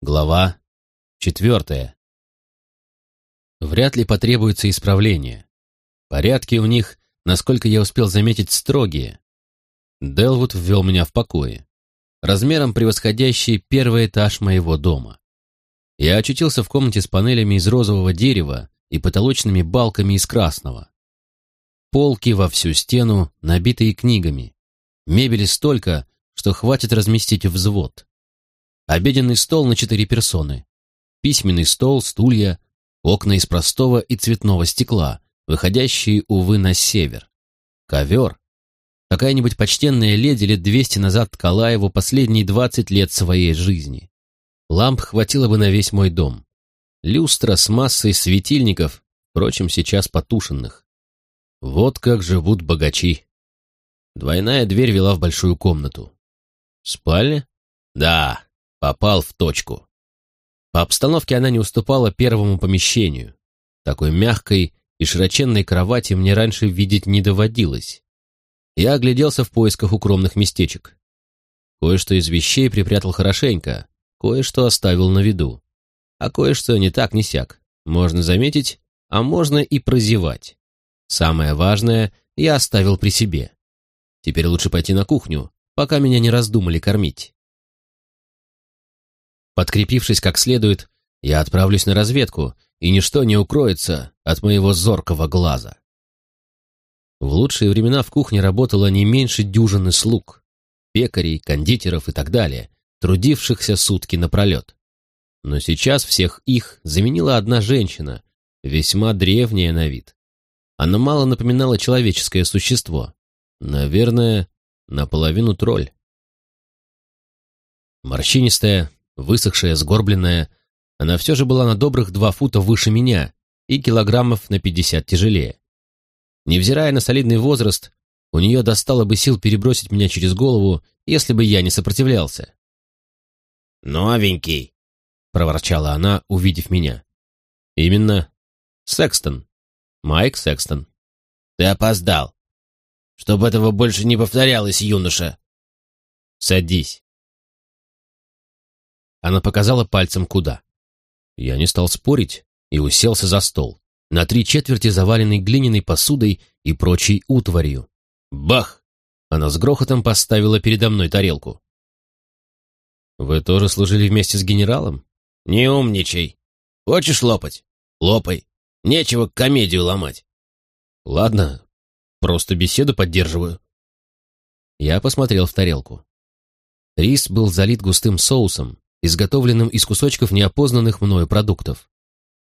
Глава четвертая. Вряд ли потребуется исправление. Порядки у них, насколько я успел заметить, строгие. Делвуд ввел меня в покое, размером превосходящий первый этаж моего дома. Я очутился в комнате с панелями из розового дерева и потолочными балками из красного. Полки во всю стену, набитые книгами. Мебели столько, что хватит разместить взвод. Обеденный стол на четыре персоны. Письменный стол, стулья, окна из простого и цветного стекла, выходящие, увы, на север. Ковер. Какая-нибудь почтенная леди лет двести назад ткала его последние двадцать лет своей жизни. Ламп хватило бы на весь мой дом. Люстра с массой светильников, впрочем, сейчас потушенных. Вот как живут богачи. Двойная дверь вела в большую комнату. Спальня? Да, Попал в точку. По обстановке она не уступала первому помещению. Такой мягкой и широченной кровати мне раньше видеть не доводилось. Я огляделся в поисках укромных местечек. Кое-что из вещей припрятал хорошенько, кое-что оставил на виду. А кое-что не так, не сяк. Можно заметить, а можно и прозевать. Самое важное я оставил при себе. Теперь лучше пойти на кухню, пока меня не раздумали кормить. Подкрепившись как следует, я отправлюсь на разведку, и ничто не укроется от моего зоркого глаза. В лучшие времена в кухне работало не меньше дюжины слуг, пекарей, кондитеров и так далее, трудившихся сутки напролет. Но сейчас всех их заменила одна женщина, весьма древняя на вид. Она мало напоминала человеческое существо. Наверное, наполовину тролль. Морщинистая, Высохшая, сгорбленная, она все же была на добрых два фута выше меня и килограммов на пятьдесят тяжелее. Невзирая на солидный возраст, у нее достало бы сил перебросить меня через голову, если бы я не сопротивлялся. «Новенький», — проворчала она, увидев меня. «Именно. Секстон. Майк Секстон». «Ты опоздал. Чтобы этого больше не повторялось, юноша». «Садись». Она показала пальцем куда. Я не стал спорить и уселся за стол, на три четверти заваленный глиняной посудой и прочей утварью. Бах! Она с грохотом поставила передо мной тарелку. «Вы тоже служили вместе с генералом?» «Не умничай. Хочешь лопать? Лопай. Нечего комедию ломать». «Ладно, просто беседу поддерживаю». Я посмотрел в тарелку. Рис был залит густым соусом, изготовленным из кусочков неопознанных мною продуктов.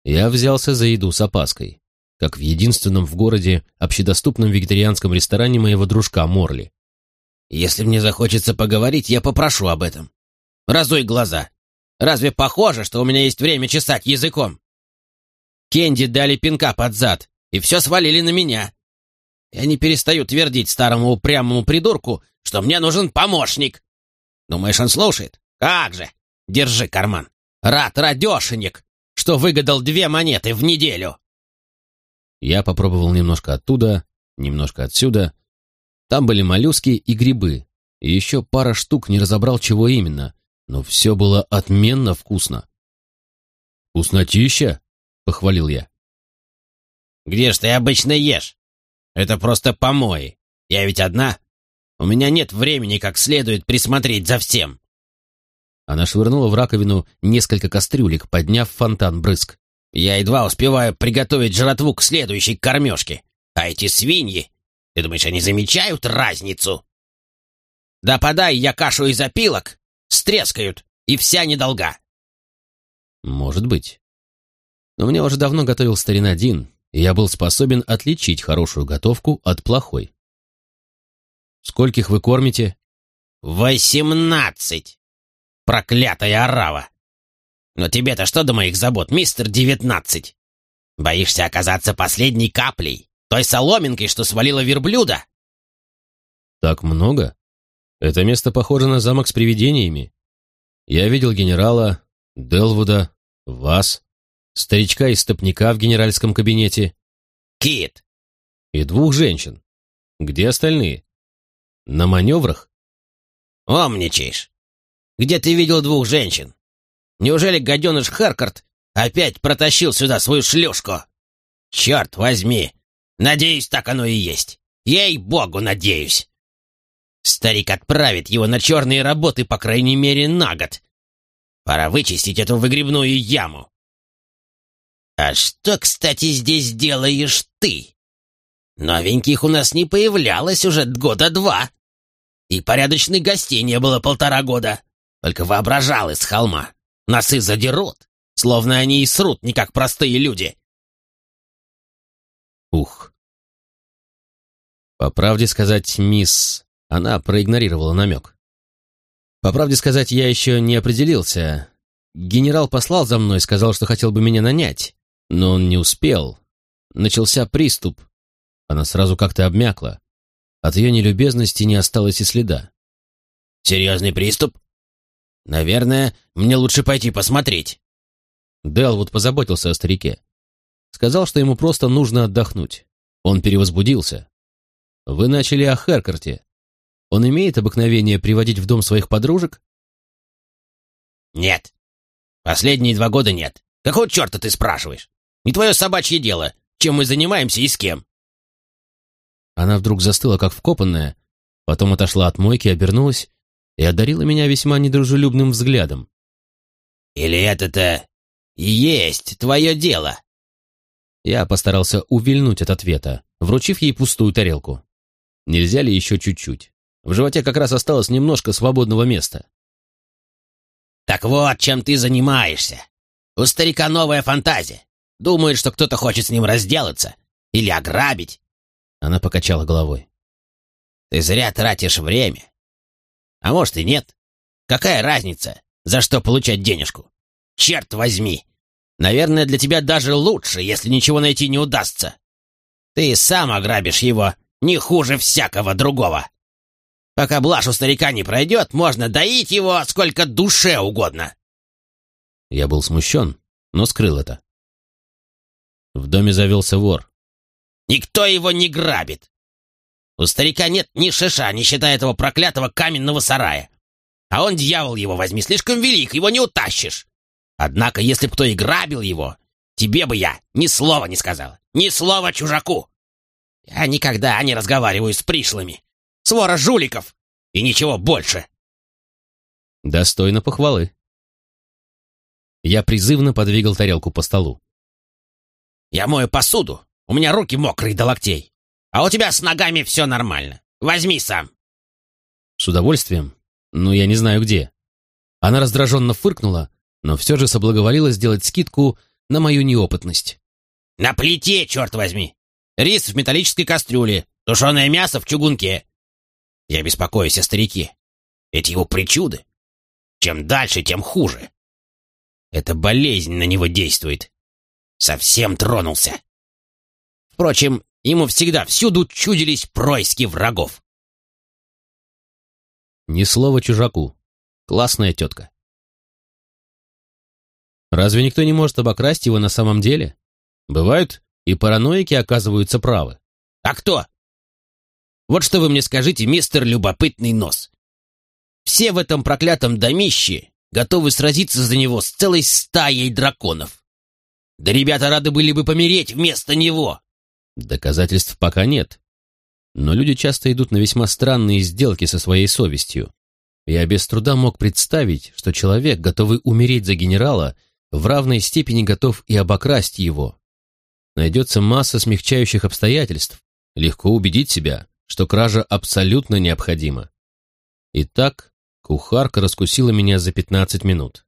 Я взялся за еду с опаской, как в единственном в городе общедоступном вегетарианском ресторане моего дружка Морли. «Если мне захочется поговорить, я попрошу об этом. Разуй глаза. Разве похоже, что у меня есть время чесать языком? Кенди дали пинка под зад, и все свалили на меня. Я не перестаю твердить старому упрямому придурку, что мне нужен помощник. Думаешь, он слушает? Как же! Держи карман. Рад радешенек, что выгадал две монеты в неделю. Я попробовал немножко оттуда, немножко отсюда. Там были моллюски и грибы, и еще пара штук не разобрал, чего именно, но все было отменно вкусно. «Вкуснотища!» — похвалил я. «Где ж ты обычно ешь? Это просто помои. Я ведь одна. У меня нет времени как следует присмотреть за всем». Она швырнула в раковину несколько кастрюлек, подняв фонтан брызг. «Я едва успеваю приготовить жратву к следующей кормежке. А эти свиньи, ты думаешь, они замечают разницу?» «Да подай я кашу из опилок, стрескают, и вся недолга». «Может быть. Но мне уже давно готовил старина Дин, и я был способен отличить хорошую готовку от плохой». «Скольких вы кормите?» «Восемнадцать!» Проклятая орава! Но тебе-то что до моих забот, мистер Девятнадцать? Боишься оказаться последней каплей, той соломинкой, что свалила верблюда? Так много? Это место похоже на замок с привидениями. Я видел генерала, Делвуда, вас, старичка и стопника в генеральском кабинете. Кит! И двух женщин. Где остальные? На маневрах? Умничаешь. Где ты видел двух женщин? Неужели гаденыш Харкарт опять протащил сюда свою шлюшку? Черт возьми! Надеюсь, так оно и есть. Ей-богу, надеюсь. Старик отправит его на черные работы, по крайней мере, на год. Пора вычистить эту выгребную яму. А что, кстати, здесь делаешь ты? Новеньких у нас не появлялось уже года два. И порядочных гостей не было полтора года. Только воображал из холма. Носы задерут, словно они и срут не как простые люди. Ух. По правде сказать, мисс... Она проигнорировала намек. По правде сказать, я еще не определился. Генерал послал за мной, сказал, что хотел бы меня нанять. Но он не успел. Начался приступ. Она сразу как-то обмякла. От ее нелюбезности не осталось и следа. «Серьезный приступ? Наверное, мне лучше пойти посмотреть». Делвуд позаботился о старике. Сказал, что ему просто нужно отдохнуть. Он перевозбудился. Вы начали о Херкарте. Он имеет обыкновение приводить в дом своих подружек? Нет. Последние два года нет. Какого черта ты спрашиваешь? Не твое собачье дело, чем мы занимаемся и с кем. Она вдруг застыла, как вкопанная, потом отошла от мойки, обернулась и одарила меня весьма недружелюбным взглядом. «Или это-то и есть твое дело?» Я постарался увильнуть от ответа, вручив ей пустую тарелку. Нельзя ли еще чуть-чуть? В животе как раз осталось немножко свободного места. «Так вот, чем ты занимаешься. У старика новая фантазия. Думает, что кто-то хочет с ним разделаться или ограбить. Она покачала головой. Ты зря тратишь время. А может и нет. Какая разница, за что получать денежку? Черт возьми! Наверное, для тебя даже лучше, если ничего найти не удастся. Ты сам ограбишь его не хуже всякого другого. Пока блажь у старика не пройдет, можно доить его сколько душе угодно. Я был смущен, но скрыл это. В доме завелся вор. Никто его не грабит. У старика нет ни шиша, не считая этого проклятого каменного сарая. А он, дьявол его возьми, слишком велик, его не утащишь. Однако, если б кто и грабил его, тебе бы я ни слова не сказала, ни слова чужаку. Я никогда не разговариваю с пришлыми. Свора жуликов и ничего больше. Достойно похвалы. Я призывно подвигал тарелку по столу. Я мою посуду. У меня руки мокрые до локтей. А у тебя с ногами все нормально. Возьми сам. С удовольствием. Но я не знаю где. Она раздраженно фыркнула, но все же соблаговолила сделать скидку на мою неопытность. На плите, черт возьми. Рис в металлической кастрюле, тушеное мясо в чугунке. Я беспокоюсь о старике. Эти его причуды. Чем дальше, тем хуже. Эта болезнь на него действует. Совсем тронулся. Впрочем, ему всегда всюду чудились происки врагов. Ни слова чужаку. Классная тетка. Разве никто не может обокрасть его на самом деле? Бывают, и параноики оказываются правы. А кто? Вот что вы мне скажите, мистер Любопытный Нос. Все в этом проклятом домище готовы сразиться за него с целой стаей драконов. Да ребята рады были бы помереть вместо него. Доказательств пока нет. Но люди часто идут на весьма странные сделки со своей совестью. Я без труда мог представить, что человек, готовый умереть за генерала, в равной степени готов и обокрасть его. Найдется масса смягчающих обстоятельств. Легко убедить себя, что кража абсолютно необходима. Итак, кухарка раскусила меня за 15 минут.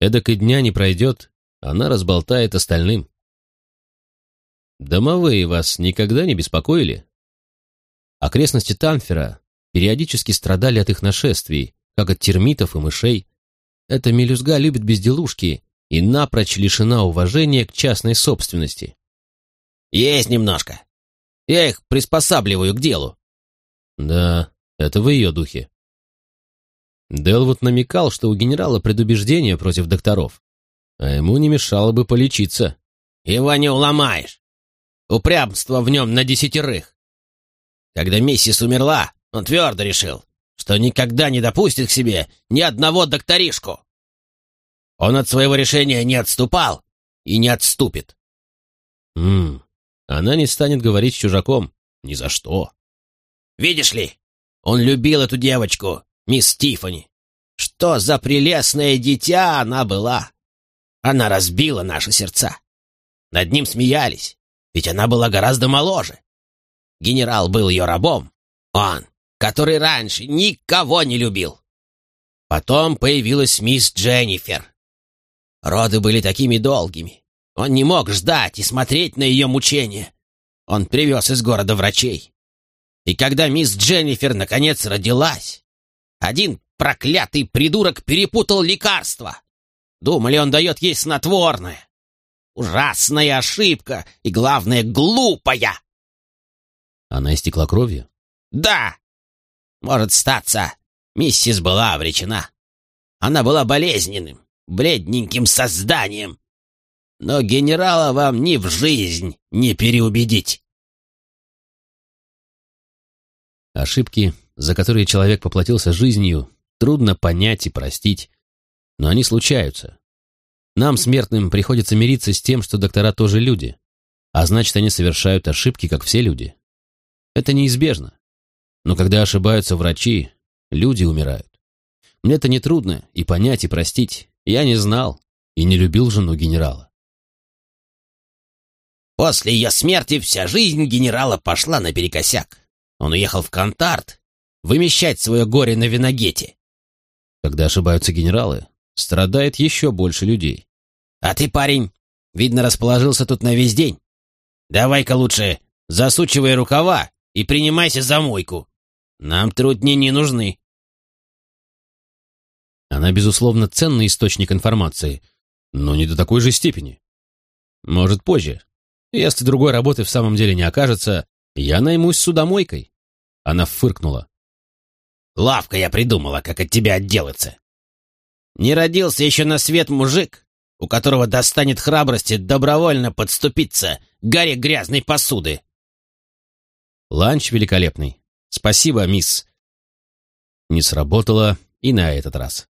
Эдак и дня не пройдет, она разболтает остальным. Домовые вас никогда не беспокоили? Окрестности Танфера периодически страдали от их нашествий, как от термитов и мышей. Эта мелюзга любит безделушки и напрочь лишена уважения к частной собственности. «Есть немножко. Я их приспосабливаю к делу». «Да, это в ее духе». Делвуд намекал, что у генерала предубеждение против докторов а ему не мешало бы полечиться. Его не уломаешь. Упрямство в нем на десятерых. Когда миссис умерла, он твердо решил, что никогда не допустит к себе ни одного докторишку. Он от своего решения не отступал и не отступит. Ммм, она не станет говорить с чужаком. Ни за что. Видишь ли, он любил эту девочку, мисс Тиффани. Что за прелестное дитя она была! Она разбила наши сердца. Над ним смеялись, ведь она была гораздо моложе. Генерал был ее рабом. Он, который раньше никого не любил. Потом появилась мисс Дженнифер. Роды были такими долгими. Он не мог ждать и смотреть на ее мучения. Он привез из города врачей. И когда мисс Дженнифер наконец родилась, один проклятый придурок перепутал лекарства. Думали, он дает ей снотворное. Ужасная ошибка и, главное, глупая. Она истекла кровью? Да. Может статься, миссис была обречена. Она была болезненным, бледненьким созданием. Но генерала вам ни в жизнь не переубедить. Ошибки, за которые человек поплатился жизнью, трудно понять и простить, но они случаются. Нам, смертным, приходится мириться с тем, что доктора тоже люди, а значит, они совершают ошибки, как все люди. Это неизбежно. Но когда ошибаются врачи, люди умирают. Мне это нетрудно и понять, и простить. Я не знал и не любил жену генерала. После ее смерти вся жизнь генерала пошла наперекосяк. Он уехал в Кантарт, вымещать свое горе на Виногете. Когда ошибаются генералы, страдает еще больше людей. А ты, парень, видно, расположился тут на весь день. Давай-ка лучше засучивай рукава и принимайся за мойку. Нам трудни не нужны. Она, безусловно, ценный источник информации, но не до такой же степени. Может, позже. Если другой работы в самом деле не окажется, я наймусь судомойкой. Она фыркнула. Лавка я придумала, как от тебя отделаться. Не родился еще на свет мужик, у которого достанет храбрости добровольно подступиться к горе грязной посуды. Ланч великолепный. Спасибо, мисс. Не сработало и на этот раз.